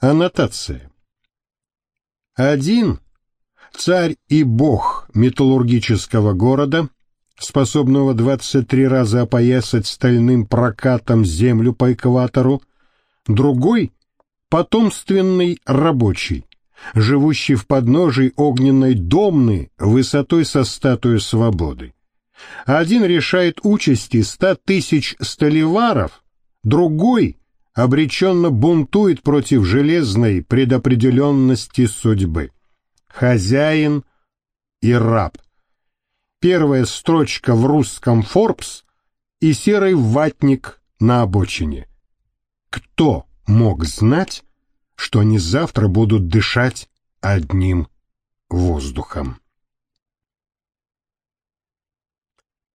Аннотация. Один царь и бог металлургического города, способного 23 раза опоясать стальным прокатом землю по экватору, другой — потомственный рабочий, живущий в подножии огненной домны высотой со статую свободы. Один решает участи ста тысяч столеваров, другой обреченно бунтует против железной предопределенности судьбы. Хозяин и раб. Первая строчка в русском Forbes и серый ватник на обочине. Кто мог знать, что они завтра будут дышать одним воздухом?